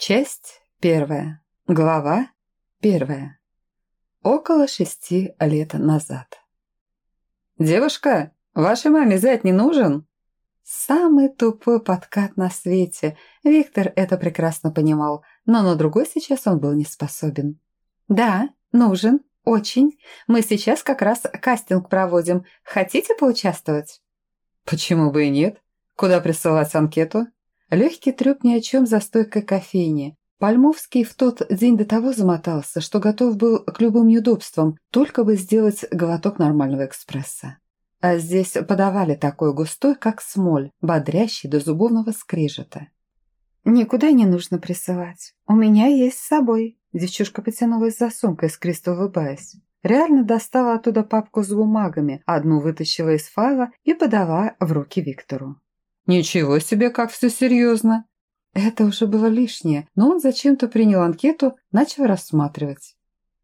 Часть первая. Глава первая. Около шести лет назад. «Девушка, вашей маме зять не нужен?» Самый тупой подкат на свете. Виктор это прекрасно понимал, но на другой сейчас он был не способен. «Да, нужен. Очень. Мы сейчас как раз кастинг проводим. Хотите поучаствовать?» «Почему бы и нет? Куда присылать анкету?» Легкий треп ни о чем за стойкой кофейни. Пальмовский в тот день до того замотался, что готов был к любым неудобствам, только бы сделать глоток нормального экспресса. А здесь подавали такой густой, как смоль, бодрящий до зубовного скрежета. «Никуда не нужно присылать. У меня есть с собой». Девчушка потянулась за сумкой, скристо улыбаясь. Реально достала оттуда папку с бумагами, одну вытащила из файла и подала в руки Виктору. «Ничего себе, как все серьезно!» Это уже было лишнее, но он зачем-то принял анкету, начал рассматривать.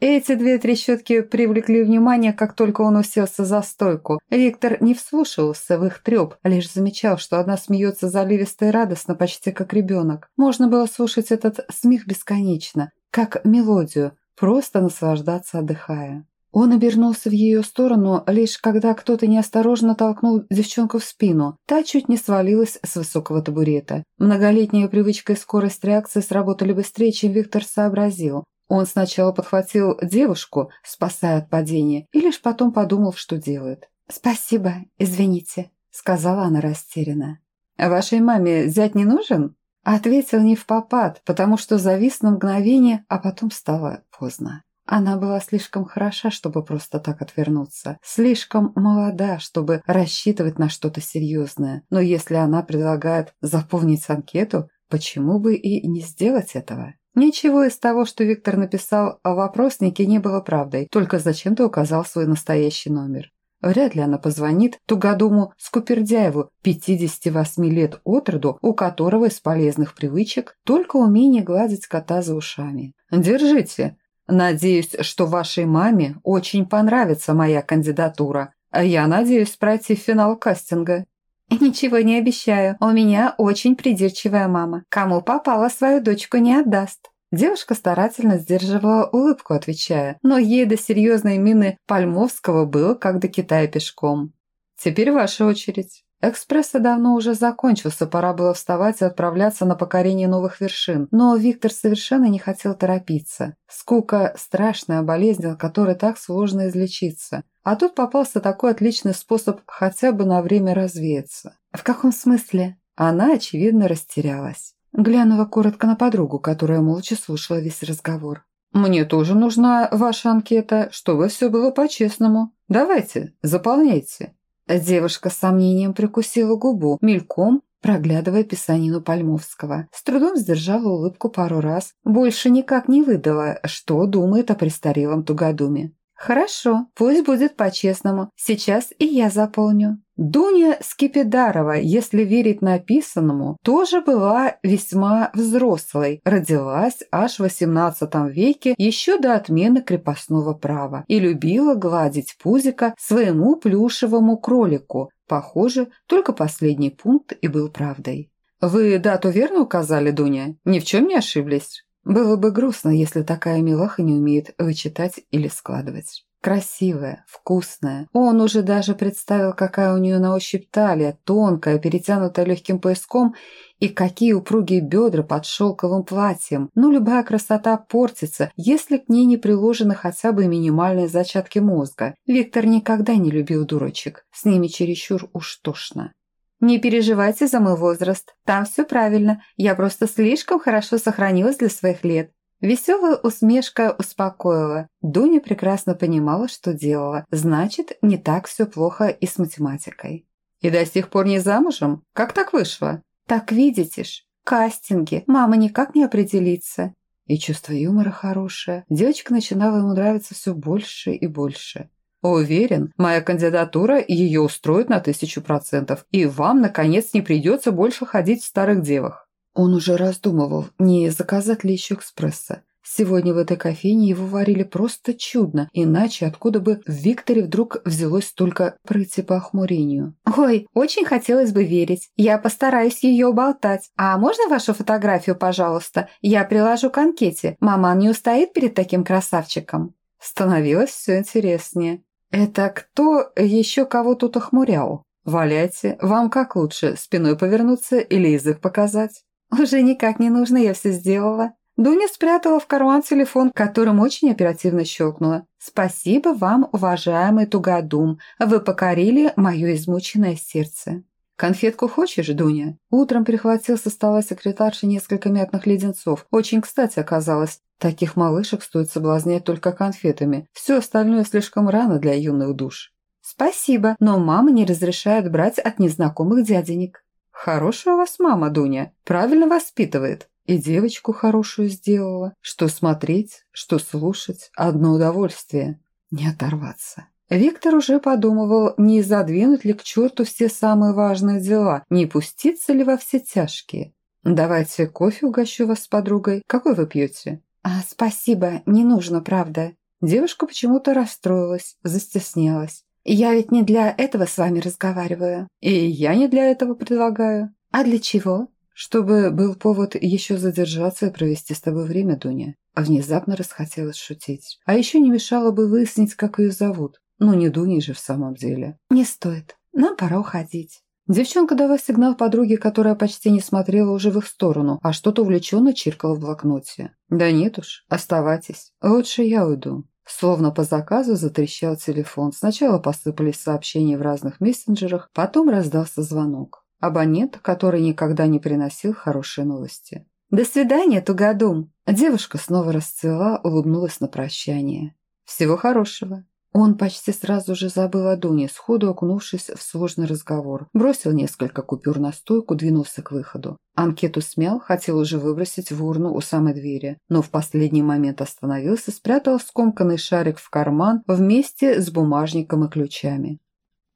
Эти две трещотки привлекли внимание, как только он уселся за стойку. Виктор не вслушивался в их треп, лишь замечал, что одна смеется заливисто и радостно, почти как ребенок. Можно было слушать этот смех бесконечно, как мелодию, просто наслаждаться отдыхая. Он обернулся в ее сторону, лишь когда кто-то неосторожно толкнул девчонку в спину. Та чуть не свалилась с высокого табурета. Многолетняя привычка и скорость реакции сработали быстрее, чем Виктор сообразил. Он сначала подхватил девушку, спасая от падения, и лишь потом подумал, что делает. «Спасибо, извините», — сказала она растерянно. «Вашей маме зять не нужен?» Ответил не в попад, потому что завис на мгновение, а потом стало поздно. Она была слишком хороша, чтобы просто так отвернуться, слишком молода, чтобы рассчитывать на что-то серьезное. Но если она предлагает заполнить анкету, почему бы и не сделать этого? Ничего из того, что Виктор написал о вопроснике, не было правдой, только зачем-то указал свой настоящий номер. Вряд ли она позвонит тугодуму Скупердяеву, 58 лет от роду, у которого из полезных привычек только умение гладить кота за ушами. «Держите», Надеюсь, что вашей маме очень понравится моя кандидатура. А я надеюсь пройти в финал кастинга». «Ничего не обещаю. У меня очень придирчивая мама. Кому попала, свою дочку не отдаст». Девушка старательно сдерживала улыбку, отвечая, но ей до серьезной мины Пальмовского было как до Китая пешком. «Теперь ваша очередь». Экспресс давно уже закончился, пора было вставать и отправляться на покорение новых вершин. Но Виктор совершенно не хотел торопиться. Скука – страшная болезнь, от которой так сложно излечиться. А тут попался такой отличный способ хотя бы на время развеяться. «В каком смысле?» Она, очевидно, растерялась. Глянула коротко на подругу, которая молча слушала весь разговор. «Мне тоже нужна ваша анкета, чтобы все было по-честному. Давайте, заполняйте». Девушка с сомнением прикусила губу, мельком проглядывая писанину Пальмовского. С трудом сдержала улыбку пару раз, больше никак не выдала, что думает о престарелом тугодуме. «Хорошо, пусть будет по-честному. Сейчас и я заполню». Дуня Скипидарова, если верить написанному, тоже была весьма взрослой, родилась аж в XVIII веке еще до отмены крепостного права и любила гладить пузика своему плюшевому кролику. Похоже, только последний пункт и был правдой. «Вы дату верно указали, Дуня? Ни в чем не ошиблись?» Было бы грустно, если такая милаха не умеет вычитать или складывать. Красивая, вкусная. Он уже даже представил, какая у нее на ощупь талия, тонкая, перетянутая легким пояском, и какие упругие бедра под шелковым платьем. Но любая красота портится, если к ней не приложены хотя бы минимальные зачатки мозга. Виктор никогда не любил дурочек. С ними чересчур уж тошно. «Не переживайте за мой возраст. Там все правильно. Я просто слишком хорошо сохранилась для своих лет». Веселая усмешка успокоила. Дуня прекрасно понимала, что делала. Значит, не так все плохо и с математикой. «И до сих пор не замужем? Как так вышло?» «Так видите ж. Кастинги. Мама никак не определится». И чувство юмора хорошее. Девочка начинала ему нравиться все больше и больше. Уверен, моя кандидатура ее устроит на тысячу процентов, и вам, наконец, не придется больше ходить в старых девах». Он уже раздумывал, не заказать ли еще экспресса. Сегодня в этой кофейне его варили просто чудно, иначе откуда бы в Викторе вдруг взялось столько прыти по охмурению? «Ой, очень хотелось бы верить. Я постараюсь ее уболтать. А можно вашу фотографию, пожалуйста? Я приложу к анкете. Мама не устоит перед таким красавчиком?» Становилось все интереснее. «Это кто еще кого тут охмурял? Валяйте, вам как лучше, спиной повернуться или язык показать?» «Уже никак не нужно, я все сделала». Дуня спрятала в карман телефон, которым очень оперативно щелкнула. «Спасибо вам, уважаемый Тугодум, вы покорили мое измученное сердце». «Конфетку хочешь, Дуня?» Утром прихватил со стола секретарши несколько мятных леденцов. Очень кстати оказалось. Таких малышек стоит соблазнять только конфетами. Все остальное слишком рано для юных душ. «Спасибо, но мама не разрешает брать от незнакомых дяденек». «Хорошая у вас мама, Дуня. Правильно воспитывает. И девочку хорошую сделала. Что смотреть, что слушать – одно удовольствие. Не оторваться. Виктор уже подумывал, не задвинуть ли к черту все самые важные дела, не пуститься ли во все тяжкие. «Давайте кофе угощу вас с подругой. Какой вы пьете?» а, «Спасибо, не нужно, правда». Девушка почему-то расстроилась, застеснялась. «Я ведь не для этого с вами разговариваю». «И я не для этого предлагаю». «А для чего?» Чтобы был повод еще задержаться и провести с тобой время, Дуня. Внезапно расхотелось шутить. А еще не мешало бы выяснить, как ее зовут. Ну, не Дуней же в самом деле. Не стоит. Нам пора уходить. Девчонка дала сигнал подруге, которая почти не смотрела уже в их сторону, а что-то увлеченно чиркала в блокноте. «Да нет уж, оставайтесь. Лучше я уйду». Словно по заказу затрещал телефон. Сначала посыпались сообщения в разных мессенджерах, потом раздался звонок. Абонент, который никогда не приносил хорошие новости. «До свидания, Тугодум!» Девушка снова расцвела, улыбнулась на прощание. «Всего хорошего!» Он почти сразу же забыл о Дуне, сходу окунувшись в сложный разговор. Бросил несколько купюр на стойку, двинулся к выходу. Анкету смял, хотел уже выбросить в урну у самой двери, но в последний момент остановился, спрятал скомканный шарик в карман вместе с бумажником и ключами.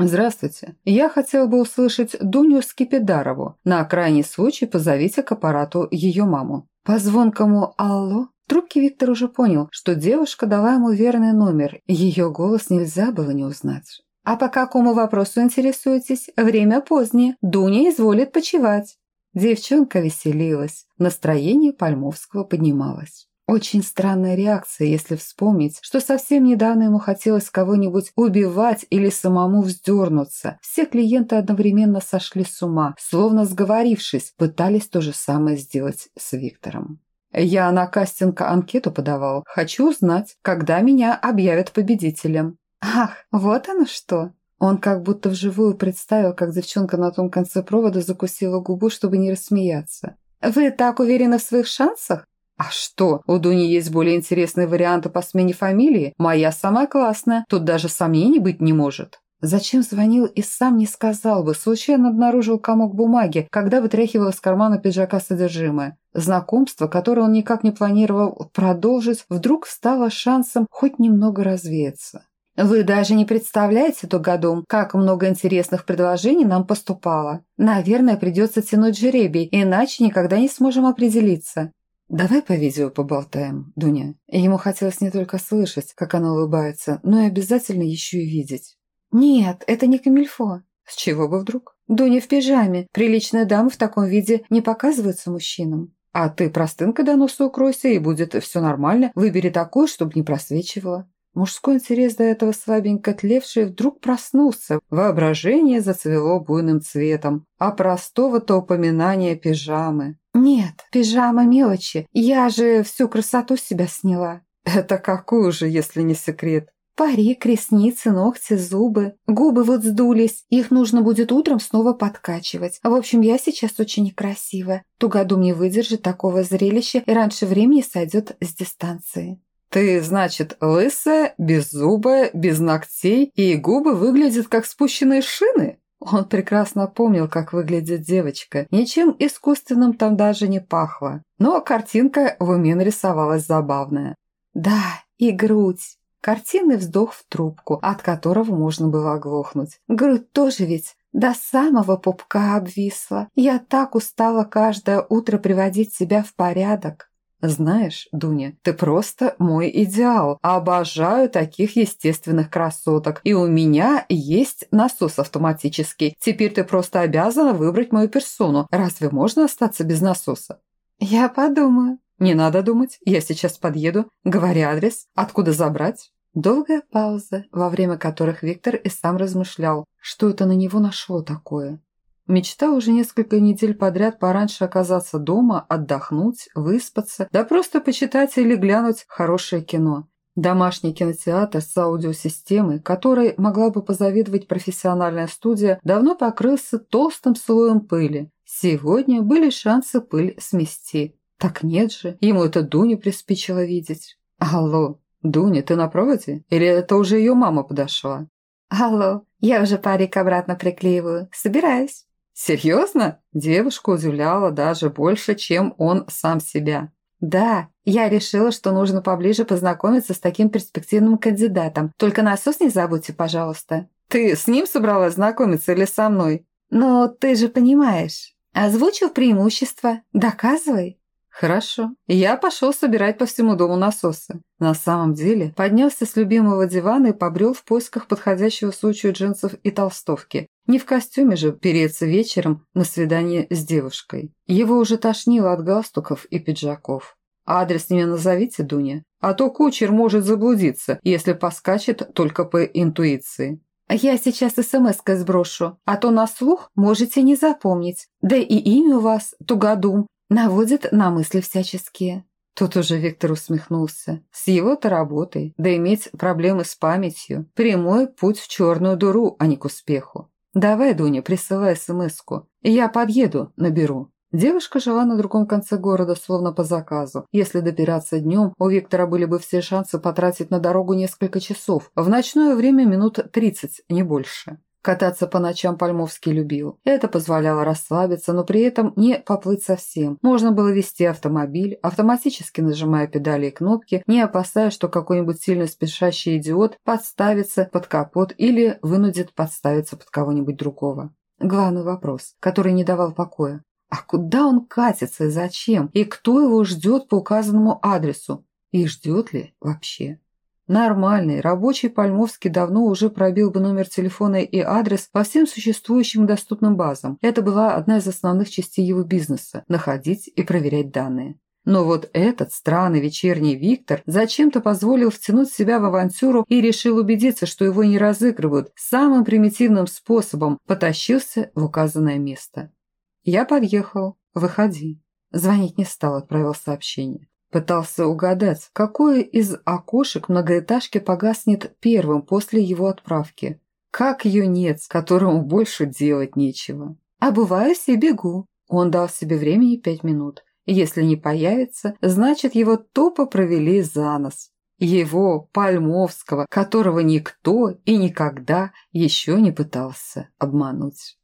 «Здравствуйте. Я хотел бы услышать Дуню Скипидарову. На крайний случай позовите к аппарату ее маму». По звонкому «Алло» трубке Виктор уже понял, что девушка дала ему верный номер. Ее голос нельзя было не узнать. «А по какому вопросу интересуетесь? Время позднее. Дуня изволит почевать». Девчонка веселилась. Настроение Пальмовского поднималось. Очень странная реакция, если вспомнить, что совсем недавно ему хотелось кого-нибудь убивать или самому вздернуться. Все клиенты одновременно сошли с ума, словно сговорившись, пытались то же самое сделать с Виктором. «Я на кастинг анкету подавал. Хочу узнать, когда меня объявят победителем». «Ах, вот оно что!» Он как будто вживую представил, как девчонка на том конце провода закусила губу, чтобы не рассмеяться. «Вы так уверены в своих шансах?» «А что, у Дуни есть более интересные варианты по смене фамилии? Моя самая классная, тут даже сомнений быть не может». Зачем звонил и сам не сказал бы, случайно обнаружил комок бумаги, когда вытряхивал из кармана пиджака содержимое. Знакомство, которое он никак не планировал продолжить, вдруг стало шансом хоть немного развеяться. «Вы даже не представляете, Тугодум, как много интересных предложений нам поступало. Наверное, придется тянуть жеребий, иначе никогда не сможем определиться. «Давай по видео поболтаем, Дуня». Ему хотелось не только слышать, как она улыбается, но и обязательно еще и видеть. «Нет, это не камильфо». «С чего бы вдруг?» «Дуня в пижаме. Приличные дамы в таком виде не показываются мужчинам». «А ты простынкой до носа укройся, и будет все нормально. Выбери такую, чтобы не просвечивала». Мужской интерес до этого слабенько тлевший вдруг проснулся. Воображение зацвело буйным цветом. А простого-то упоминания пижамы. «Нет, пижама мелочи. Я же всю красоту себя сняла». «Это какую же, если не секрет?» Парик, ресницы, ногти, зубы. Губы вот сдулись. Их нужно будет утром снова подкачивать. В общем, я сейчас очень некрасивая. Тугоду не выдержит такого зрелища и раньше времени сойдет с дистанции. «Ты, значит, лысая, беззубая, без ногтей, и губы выглядят как спущенные шины?» Он прекрасно помнил, как выглядит девочка. Ничем искусственным там даже не пахло. Но картинка в уме нарисовалась забавная. Да, и грудь. Картинный вздох в трубку, от которого можно было оглохнуть. Грудь тоже ведь до самого пупка обвисла. Я так устала каждое утро приводить себя в порядок. Знаешь, Дуня, ты просто мой идеал. Обожаю таких естественных красоток. И у меня есть насос автоматический. Теперь ты просто обязана выбрать мою персону. Разве можно остаться без насоса? Я подумаю. Не надо думать. Я сейчас подъеду. Говори адрес. Откуда забрать? Долгая пауза, во время которых Виктор и сам размышлял, что это на него нашло такое. Мечта уже несколько недель подряд пораньше оказаться дома, отдохнуть, выспаться, да просто почитать или глянуть хорошее кино. Домашний кинотеатр с аудиосистемой, которой могла бы позавидовать профессиональная студия, давно покрылся толстым слоем пыли. Сегодня были шансы пыль смести. Так нет же, ему это Дуню приспичило видеть. Алло, Дуня, ты на проводе? Или это уже ее мама подошла? Алло, я уже парик обратно приклеиваю. Собираюсь. Серьезно? Девушка удивляла даже больше, чем он сам себя. Да, я решила, что нужно поближе познакомиться с таким перспективным кандидатом. Только насос не забудьте, пожалуйста. Ты с ним собралась знакомиться или со мной? Ну, ты же понимаешь. Озвучил преимущество. Доказывай. Хорошо. Я пошел собирать по всему дому насосы. На самом деле, поднялся с любимого дивана и побрел в поисках подходящего случаю джинсов и толстовки. Не в костюме же переться вечером на свидание с девушкой. Его уже тошнило от галстуков и пиджаков. Адрес мне назовите, Дуня, а то кучер может заблудиться, если поскачет только по интуиции. Я сейчас смс-кой сброшу, а то на слух можете не запомнить. Да и имя у вас, Тугадум, наводит на мысли всяческие. Тут уже Виктор усмехнулся. С его-то работой, да иметь проблемы с памятью, прямой путь в черную дуру, а не к успеху. «Давай, Дуня, присылай смс-ку. Я подъеду, наберу». Девушка жила на другом конце города, словно по заказу. Если добираться днем, у Виктора были бы все шансы потратить на дорогу несколько часов. В ночное время минут 30, не больше. Кататься по ночам Пальмовский любил. Это позволяло расслабиться, но при этом не поплыть совсем. Можно было вести автомобиль, автоматически нажимая педали и кнопки, не опасаясь, что какой-нибудь сильно спешащий идиот подставится под капот или вынудит подставиться под кого-нибудь другого. Главный вопрос, который не давал покоя. А куда он катится и зачем? И кто его ждет по указанному адресу? И ждет ли вообще? Нормальный, рабочий Пальмовский давно уже пробил бы номер телефона и адрес по всем существующим доступным базам. Это была одна из основных частей его бизнеса – находить и проверять данные. Но вот этот странный вечерний Виктор зачем-то позволил втянуть себя в авантюру и решил убедиться, что его не разыгрывают, самым примитивным способом потащился в указанное место. «Я подъехал. Выходи». Звонить не стал, отправил сообщение. Пытался угадать, какое из окошек многоэтажки погаснет первым после его отправки. Как юнец, которому больше делать нечего. «Обуваюсь и бегу». Он дал себе времени пять минут. Если не появится, значит его тупо провели за нос. Его, Пальмовского, которого никто и никогда еще не пытался обмануть.